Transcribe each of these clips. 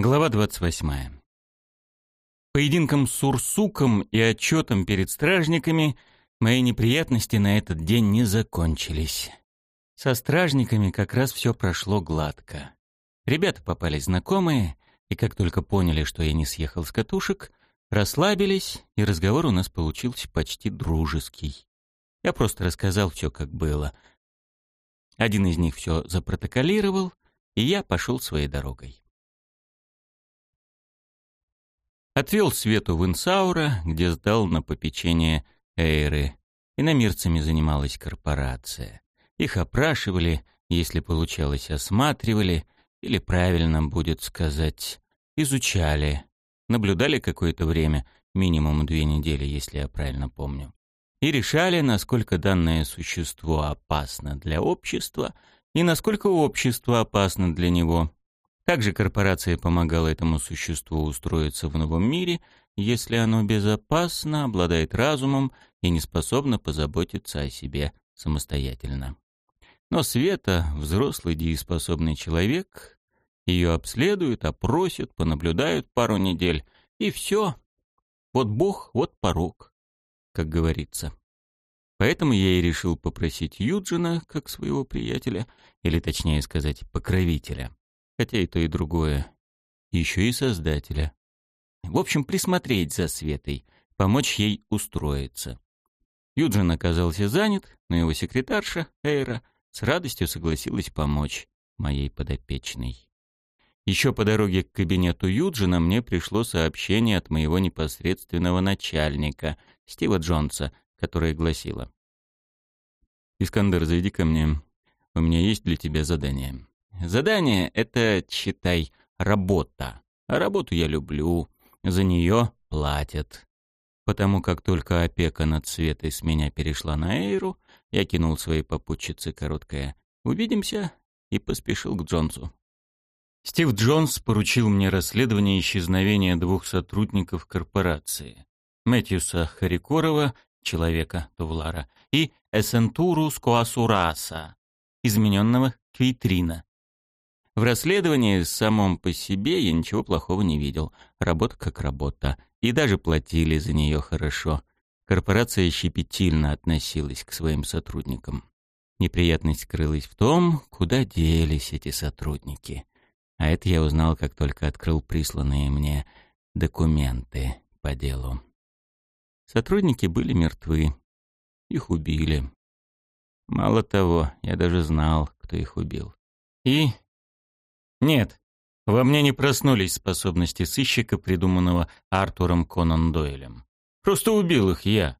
Глава 28. Поединком с Урсуком и отчетом перед стражниками мои неприятности на этот день не закончились. Со стражниками как раз все прошло гладко. Ребята попались знакомые, и как только поняли, что я не съехал с катушек, расслабились, и разговор у нас получился почти дружеский. Я просто рассказал все, как было. Один из них все запротоколировал, и я пошел своей дорогой. Отвел Свету в Инсаура, где сдал на попечение Эйры. Иномирцами занималась корпорация. Их опрашивали, если получалось, осматривали, или правильно будет сказать, изучали. Наблюдали какое-то время, минимум две недели, если я правильно помню. И решали, насколько данное существо опасно для общества и насколько общество опасно для него. Также корпорация помогала этому существу устроиться в новом мире, если оно безопасно, обладает разумом и не способно позаботиться о себе самостоятельно. Но Света — взрослый дееспособный человек, ее обследуют, опросят, понаблюдают пару недель, и все. Вот Бог, вот порог, как говорится. Поэтому я и решил попросить Юджина, как своего приятеля, или точнее сказать, покровителя, хотя и то, и другое. Еще и создателя. В общем, присмотреть за Светой, помочь ей устроиться. Юджин оказался занят, но его секретарша, Эйра, с радостью согласилась помочь моей подопечной. Еще по дороге к кабинету Юджина мне пришло сообщение от моего непосредственного начальника, Стива Джонса, которое гласило. «Искандер, зайди ко мне. У меня есть для тебя задание». Задание — это, читай, работа. А работу я люблю, за нее платят. Потому как только опека над Светой с меня перешла на Эйру, я кинул своей попутчице короткое «Увидимся» и поспешил к Джонсу. Стив Джонс поручил мне расследование исчезновения двух сотрудников корпорации. Мэтьюса Харикорова, человека Тувлара, и Эсентуру Скоасураса, измененного Квитрина. В расследовании самом по себе я ничего плохого не видел. Работа как работа. И даже платили за нее хорошо. Корпорация щепетильно относилась к своим сотрудникам. Неприятность крылась в том, куда делись эти сотрудники. А это я узнал, как только открыл присланные мне документы по делу. Сотрудники были мертвы. Их убили. Мало того, я даже знал, кто их убил. И нет, во мне не проснулись способности сыщика, придуманного Артуром Конан Дойлем. Просто убил их я.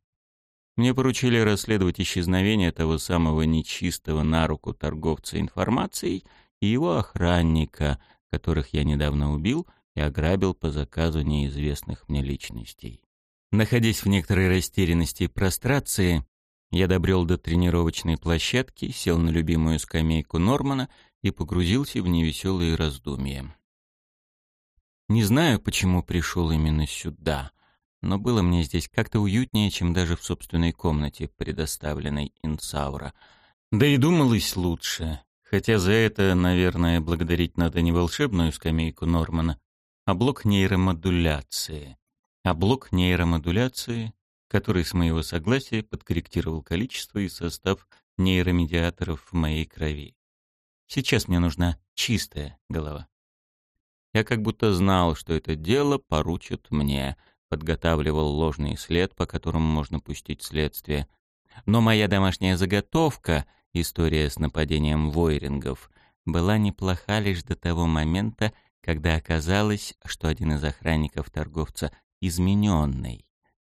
Мне поручили расследовать исчезновение того самого нечистого на руку торговца информацией и его охранника, которых я недавно убил и ограбил по заказу неизвестных мне личностей. Находясь в некоторой растерянности и прострации, я добрел до тренировочной площадки, сел на любимую скамейку Нормана и погрузился в невеселые раздумья. Не знаю, почему пришел именно сюда, но было мне здесь как-то уютнее, чем даже в собственной комнате, предоставленной Инсаура. Да и думалось лучше, хотя за это, наверное, благодарить надо не волшебную скамейку Нормана, а блок нейромодуляции. А блок нейромодуляции, который с моего согласия подкорректировал количество и состав нейромедиаторов в моей крови. Сейчас мне нужна чистая голова. Я как будто знал, что это дело поручат мне, подготавливал ложный след, по которому можно пустить следствие. Но моя домашняя заготовка, история с нападением войрингов, была неплоха лишь до того момента, когда оказалось, что один из охранников торговца измененный,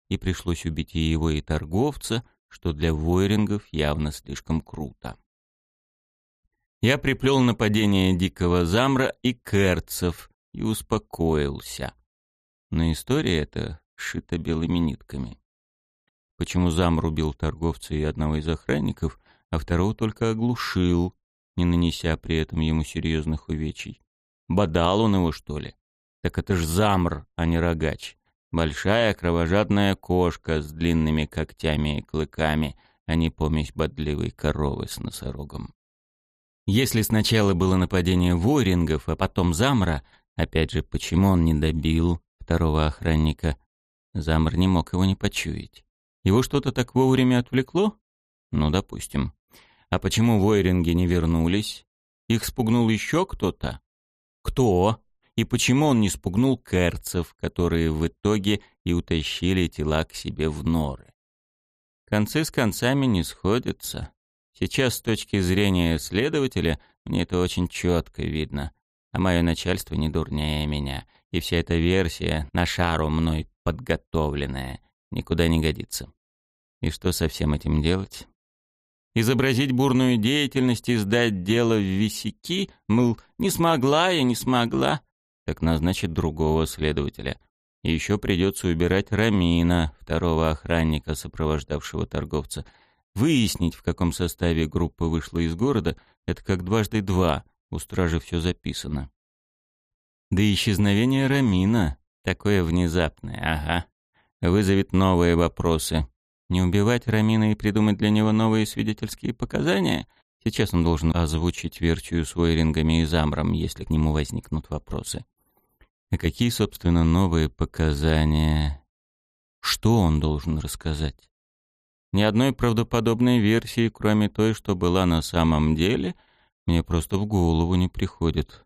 и пришлось убить и его, и торговца, что для войрингов явно слишком круто я приплел нападение дикого замра и керцев и успокоился. Но история эта шита белыми нитками. Почему замр убил торговца и одного из охранников, а второго только оглушил, не нанеся при этом ему серьезных увечий? Бодал он его, что ли? Так это ж замр, а не рогач. Большая кровожадная кошка с длинными когтями и клыками, а не помесь бодливой коровы с носорогом. Если сначала было нападение ворингов, а потом замра, Опять же, почему он не добил второго охранника? Замр не мог его не почуять. Его что-то так вовремя отвлекло? Ну, допустим. А почему войринги не вернулись? Их спугнул еще кто-то? Кто? И почему он не спугнул керцев, которые в итоге и утащили тела к себе в норы? Концы с концами не сходятся. Сейчас, с точки зрения следователя, мне это очень четко видно. А мое начальство не дурнее меня. И вся эта версия, на шару мной подготовленная, никуда не годится. И что со всем этим делать? Изобразить бурную деятельность и сдать дело в висяки, мол, не смогла я, не смогла, так назначить другого следователя. И еще придется убирать Рамина, второго охранника, сопровождавшего торговца. Выяснить, в каком составе группа вышла из города, это как дважды два, у стражи все записано. Да исчезновение Рамина, такое внезапное, ага, вызовет новые вопросы. Не убивать Рамина и придумать для него новые свидетельские показания? Сейчас он должен озвучить версию с Войрингами и Замром, если к нему возникнут вопросы. А какие, собственно, новые показания? Что он должен рассказать? Ни одной правдоподобной версии, кроме той, что была на самом деле, мне просто в голову не приходит.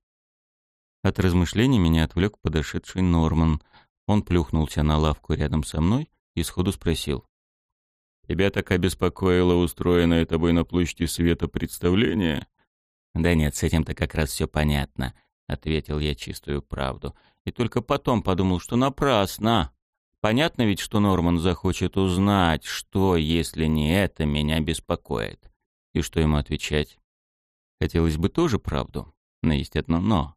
От размышлений меня отвлек подошедший Норман. Он плюхнулся на лавку рядом со мной и сходу спросил. «Тебя так обеспокоило устроенное тобой на площади света представление?» «Да нет, с этим-то как раз все понятно», — ответил я чистую правду. И только потом подумал, что напрасно. Понятно ведь, что Норман захочет узнать, что, если не это, меня беспокоит. И что ему отвечать? Хотелось бы тоже правду, но есть одно «но».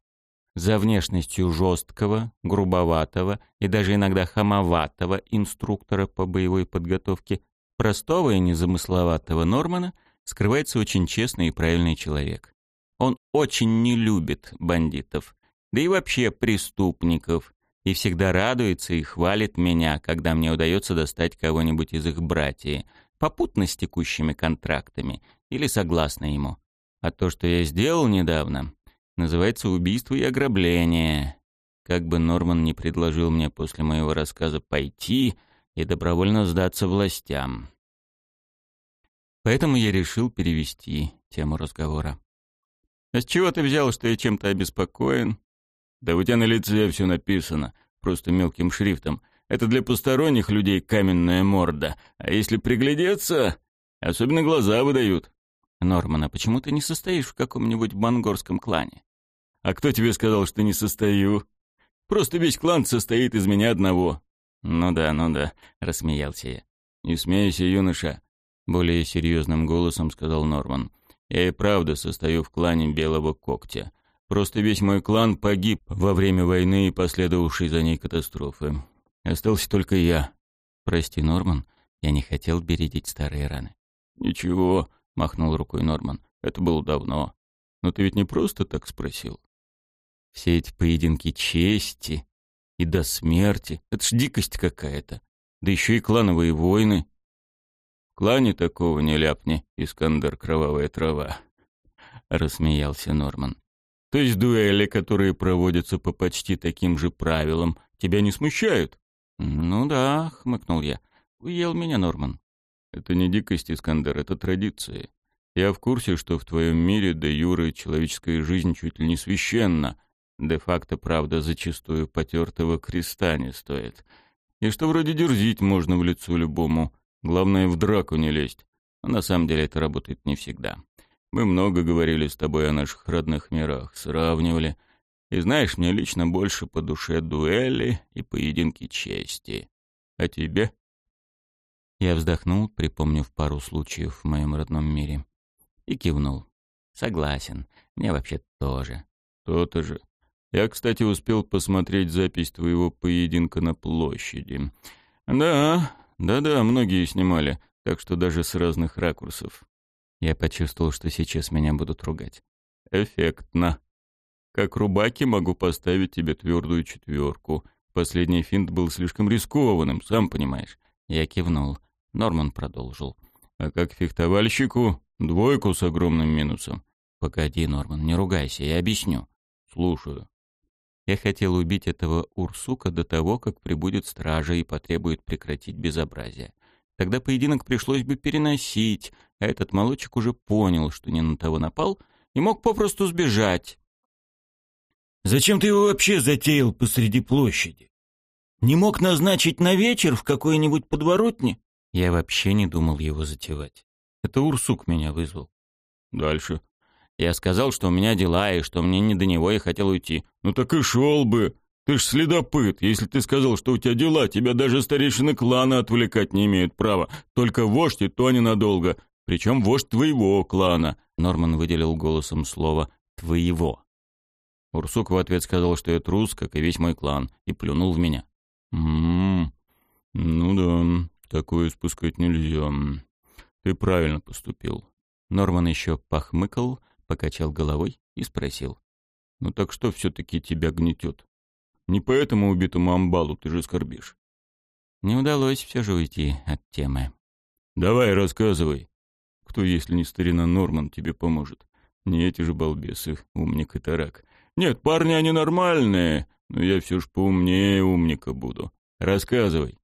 За внешностью жесткого, грубоватого и даже иногда хамоватого инструктора по боевой подготовке, простого и незамысловатого Нормана, скрывается очень честный и правильный человек. Он очень не любит бандитов, да и вообще преступников, и всегда радуется и хвалит меня, когда мне удается достать кого-нибудь из их братьев, попутно с текущими контрактами или согласно ему. А то, что я сделал недавно, называется убийство и ограбление. Как бы Норман не предложил мне после моего рассказа пойти и добровольно сдаться властям. Поэтому я решил перевести тему разговора. «А с чего ты взял, что я чем-то обеспокоен?» «Да у тебя на лице все написано, просто мелким шрифтом. Это для посторонних людей каменная морда. А если приглядеться, особенно глаза выдают». «Норман, а почему ты не состоишь в каком-нибудь бангорском клане?» «А кто тебе сказал, что не состою? Просто весь клан состоит из меня одного». «Ну да, ну да», — рассмеялся я. «Не смейся, юноша», — более серьезным голосом сказал Норман. «Я и правда состою в клане Белого Когтя. Просто весь мой клан погиб во время войны и последовавшей за ней катастрофы. Остался только я. Прости, Норман, я не хотел бередить старые раны. Ничего, махнул рукой Норман. Это было давно. Но ты ведь не просто так спросил. Все эти поединки чести и до смерти — это ж дикость какая-то. Да еще и клановые войны. В клане такого не ляпни, Искандер Кровавая Трава. Рассмеялся Норман. То есть дуэли, которые проводятся по почти таким же правилам, тебя не смущают? Ну да, хмыкнул я. Уел меня Норман. Это не дикость, Искандер, это традиции. Я в курсе, что в твоем мире де юры человеческая жизнь чуть ли не священна. Де-факто, правда, зачастую потертого креста не стоит. И что вроде дерзить можно в лицо любому. Главное, в драку не лезть. Но на самом деле это работает не всегда. Мы много говорили с тобой о наших родных мирах, сравнивали. И знаешь, мне лично больше по душе дуэли и поединки чести. А тебе? Я вздохнул, припомнив пару случаев в моем родном мире. И кивнул. Согласен. Мне вообще тоже. То-то же. Я, кстати, успел посмотреть запись твоего поединка на площади. Да, да-да, многие снимали, так что даже с разных ракурсов. Я почувствовал, что сейчас меня будут ругать. Эффектно. Как рубаки могу поставить тебе твердую четверку. Последний финт был слишком рискованным, сам понимаешь. Я кивнул. Норман продолжил. А как фехтовальщику? Двойку с огромным минусом. Погоди, Норман, не ругайся, я объясню. Слушаю. Я хотел убить этого Урсука до того, как прибудет стража и потребует прекратить безобразие. Тогда поединок пришлось бы переносить, а этот молочек уже понял, что не на того напал, и мог попросту сбежать. «Зачем ты его вообще затеял посреди площади? Не мог назначить на вечер в какой-нибудь подворотне?» Я вообще не думал его затевать. Это Урсук меня вызвал. Дальше. Я сказал, что у меня дела, и что мне не до него, и хотел уйти. «Ну так и шел бы. Ты ж следопыт. Если ты сказал, что у тебя дела, тебя даже старейшины клана отвлекать не имеют права. Только вождь, и то ненадолго. Причем вождь твоего клана». Норман выделил голосом слово «твоего». Урсук в ответ сказал, что я трус, как и весь мой клан, и плюнул в меня. «М-м, ну да, такое спускать нельзя. Ты правильно поступил». Норман еще похмыкал, покачал головой и спросил. «Ну так что все-таки тебя гнетет? Не поэтому убитому амбалу ты же скорбишь?» Не удалось все же уйти от темы. «Давай, рассказывай. Кто, если не старина Норман, тебе поможет? Не эти же балбесы, умник и тарак. Нет, парни они нормальные, но я все ж поумнее умника буду. Рассказывай».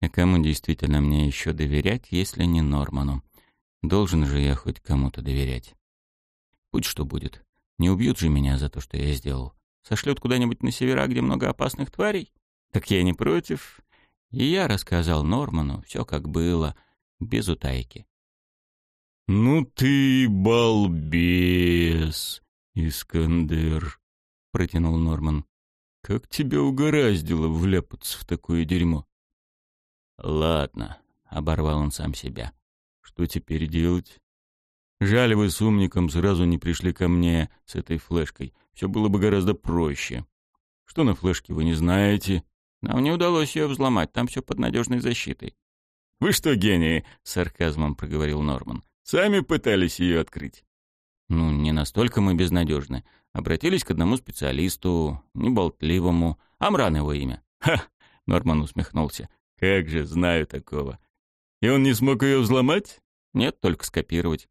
А кому действительно мне еще доверять, если не Норману? Должен же я хоть кому-то доверять. Будь что будет. Не убьют же меня за то, что я сделал. Сошлют куда-нибудь на севера, где много опасных тварей? Так я не против. И я рассказал Норману все как было, без утайки. «Ну ты балбес, Искандер», — протянул Норман. «Как тебя угораздило вляпаться в такое дерьмо?» «Ладно», — оборвал он сам себя. «Что теперь делать?» Жаль, вы с умником сразу не пришли ко мне с этой флешкой. Все было бы гораздо проще. Что на флешке вы не знаете? Нам не удалось ее взломать, там все под надежной защитой. Вы что, гении? С сарказмом проговорил Норман. Сами пытались ее открыть. Ну, не настолько мы безнадежны. Обратились к одному специалисту, неболтливому. Амран его имя. Ха! Норман усмехнулся. Как же, знаю такого. И он не смог ее взломать? Нет, только скопировать.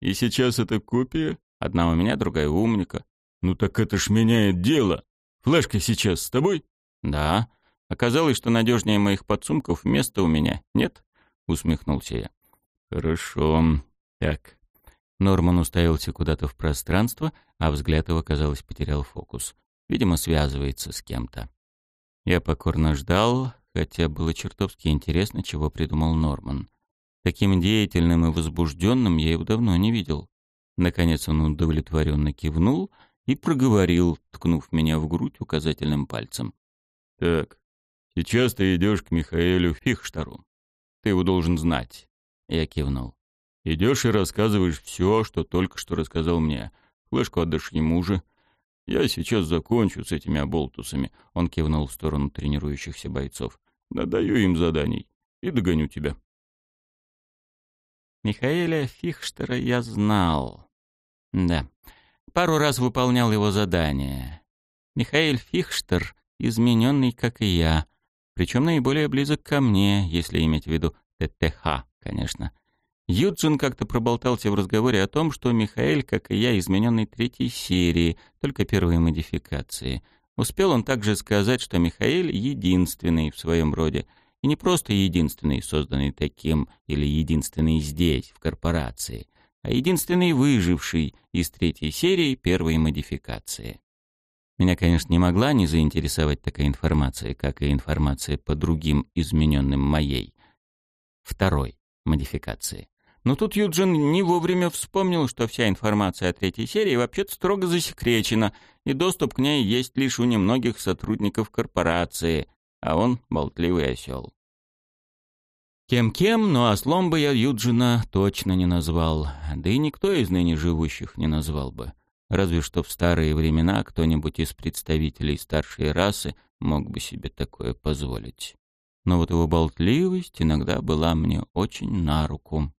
И сейчас это копия? Одна у меня, другая у умника. Ну так это ж меняет дело. Флешка сейчас с тобой? Да. Оказалось, что надежнее моих подсумков места у меня нет, усмехнулся я. Хорошо. Так. Норман уставился куда-то в пространство, а взгляд его, казалось, потерял фокус. Видимо, связывается с кем-то. Я покорно ждал, хотя было чертовски интересно, чего придумал Норман. Таким деятельным и возбужденным я его давно не видел. Наконец он удовлетворенно кивнул и проговорил, ткнув меня в грудь указательным пальцем. «Так, сейчас ты идешь к Михаэлю Фихштару. Ты его должен знать». Я кивнул. «Идешь и рассказываешь все, что только что рассказал мне. Флешку отдашь ему же. Я сейчас закончу с этими оболтусами». Он кивнул в сторону тренирующихся бойцов. «Надаю им заданий и догоню тебя». Михаэля Фихштера я знал. Да, пару раз выполнял его задания. Михаэль Фихштер измененный, как и я, причем наиболее близок ко мне, если иметь в виду ТТХ, конечно. Юджин как-то проболтался в разговоре о том, что Михаэль, как и я, измененный третьей серии, только первой модификации. Успел он также сказать, что Михаэль единственный в своем роде — и не просто единственный, созданный таким, или единственный здесь, в корпорации, а единственный выживший из третьей серии первой модификации. Меня, конечно, не могла не заинтересовать такая информация, как и информация по другим измененным моей, второй модификации. Но тут Юджин не вовремя вспомнил, что вся информация о третьей серии вообще-то строго засекречена, и доступ к ней есть лишь у немногих сотрудников корпорации, а он болтливый осел. Кем-кем, но ослом бы я Юджина точно не назвал, да и никто из ныне живущих не назвал бы. Разве что в старые времена кто-нибудь из представителей старшей расы мог бы себе такое позволить. Но вот его болтливость иногда была мне очень на руку.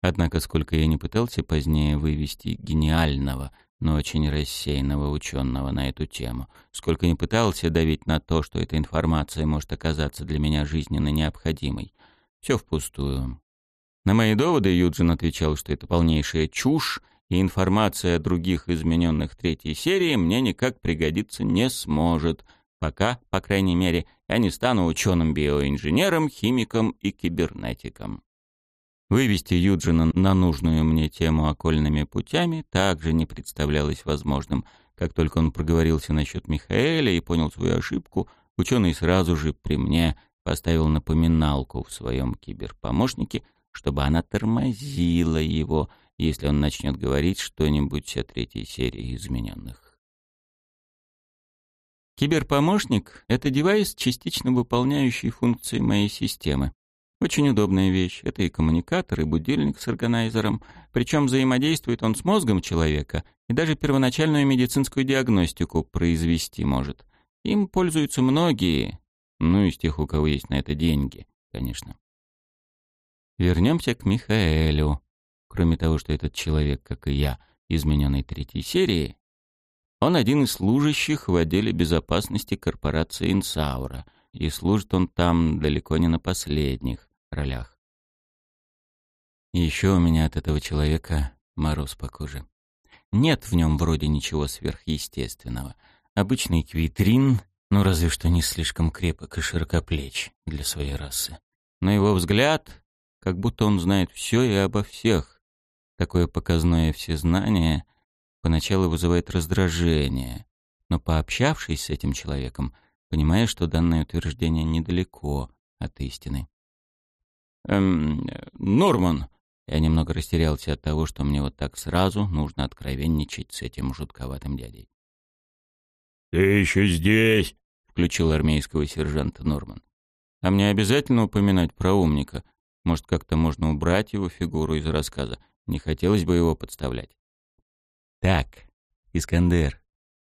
Однако, сколько я не пытался позднее вывести гениального, но очень рассеянного ученого на эту тему. Сколько не пытался давить на то, что эта информация может оказаться для меня жизненно необходимой. Все впустую. На мои доводы Юджин отвечал, что это полнейшая чушь, и информация о других измененных третьей серии мне никак пригодиться не сможет, пока, по крайней мере, я не стану ученым-биоинженером, химиком и кибернетиком. Вывести Юджина на нужную мне тему окольными путями также не представлялось возможным. Как только он проговорился насчет Михаэля и понял свою ошибку, ученый сразу же при мне поставил напоминалку в своем киберпомощнике, чтобы она тормозила его, если он начнет говорить что-нибудь о третьей серии измененных. Киберпомощник — это девайс, частично выполняющий функции моей системы. Очень удобная вещь. Это и коммуникатор, и будильник с органайзером. Причем взаимодействует он с мозгом человека и даже первоначальную медицинскую диагностику произвести может. Им пользуются многие, ну, из тех, у кого есть на это деньги, конечно. Вернемся к Михаэлю. Кроме того, что этот человек, как и я, измененной третьей серии, он один из служащих в отделе безопасности корпорации «Инсаура», и служит он там далеко не на последних ролях. еще у меня от этого человека мороз по коже. Нет в нем вроде ничего сверхъестественного. Обычный квитрин, ну разве что не слишком крепок и широкоплеч для своей расы. Но его взгляд как будто он знает все и обо всех. Такое показное всезнание поначалу вызывает раздражение, но пообщавшись с этим человеком, понимаешь, что данное утверждение недалеко от истины. «Эм, Норман!» Я немного растерялся от того, что мне вот так сразу нужно откровенничать с этим жутковатым дядей. «Ты еще здесь?» — включил армейского сержанта Норман. «А мне обязательно упоминать про умника? Может, как-то можно убрать его фигуру из рассказа. Не хотелось бы его подставлять. Так, Искандер,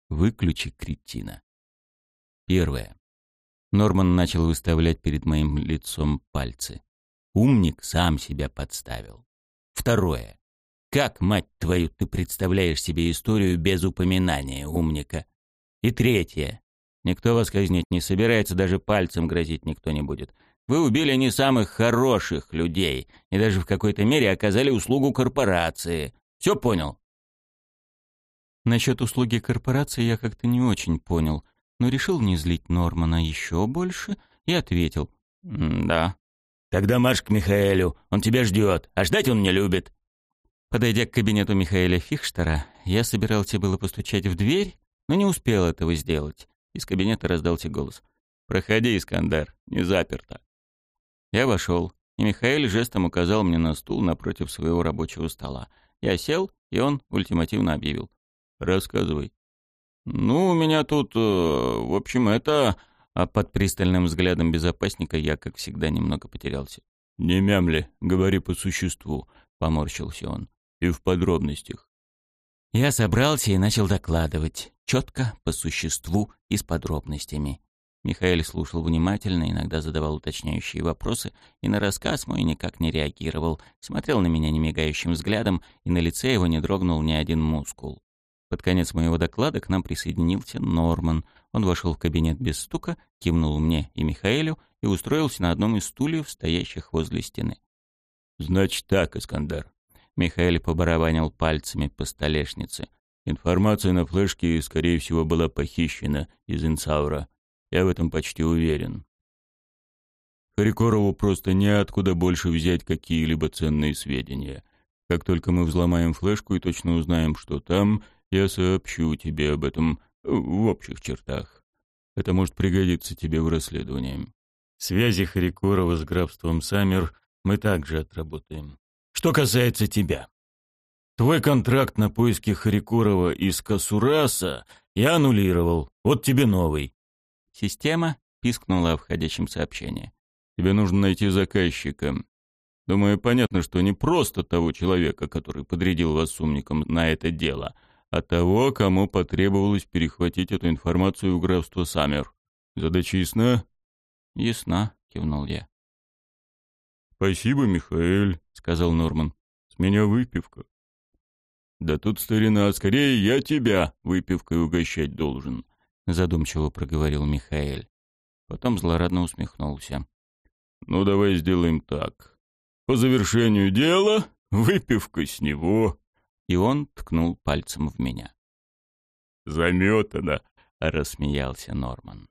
выключи кретина. Первое. Норман начал выставлять перед моим лицом пальцы. Умник сам себя подставил. Второе. Как, мать твою, ты представляешь себе историю без упоминания умника? И третье. Никто вас казнить не собирается, даже пальцем грозить никто не будет. Вы убили не самых хороших людей и даже в какой-то мере оказали услугу корпорации. Все понял?» Насчет услуги корпорации я как-то не очень понял, но решил не злить Нормана еще больше и ответил «Да». «Тогда марш к Михаэлю, он тебя ждет, а ждать он не любит». Подойдя к кабинету Михаэля Фихштера, я собирался было постучать в дверь, но не успел этого сделать. Из кабинета раздался голос. «Проходи, Искандар, не заперто». Я вошел, и Михаил жестом указал мне на стул напротив своего рабочего стола. Я сел, и он ультимативно объявил. «Рассказывай». «Ну, у меня тут... Э, в общем, это...» А под пристальным взглядом безопасника я, как всегда, немного потерялся. «Не мямли, говори по существу», — поморщился он. «И в подробностях». Я собрался и начал докладывать, четко, по существу и с подробностями. Михаил слушал внимательно, иногда задавал уточняющие вопросы, и на рассказ мой никак не реагировал, смотрел на меня немигающим взглядом, и на лице его не дрогнул ни один мускул. Под конец моего доклада к нам присоединился Норман. Он вошел в кабинет без стука, кивнул мне и Михаэлю и устроился на одном из стульев, стоящих возле стены. «Значит так, Искандар». Михаил побарабанил пальцами по столешнице. «Информация на флешке, скорее всего, была похищена из Инсаура. Я в этом почти уверен. Харикорову просто неоткуда больше взять какие-либо ценные сведения. Как только мы взломаем флешку и точно узнаем, что там, я сообщу тебе об этом в общих чертах. Это может пригодиться тебе в расследовании. Связи Харикорова с графством Саммер мы также отработаем. Что касается тебя. Твой контракт на поиски Харикорова из Касураса я аннулировал. Вот тебе новый. Система пискнула в входящем сообщении. «Тебе нужно найти заказчика. Думаю, понятно, что не просто того человека, который подрядил вас с умником на это дело, а того, кому потребовалось перехватить эту информацию у графства Саммер. Задача ясна?» «Ясна», — кивнул я. «Спасибо, Михаил», — сказал Норман. «С меня выпивка». «Да тут, старина, скорее я тебя выпивкой угощать должен задумчиво проговорил Михаил. Потом злорадно усмехнулся. Ну давай сделаем так. По завершению дела выпивка с него, и он ткнул пальцем в меня. «Заметано», — рассмеялся Норман.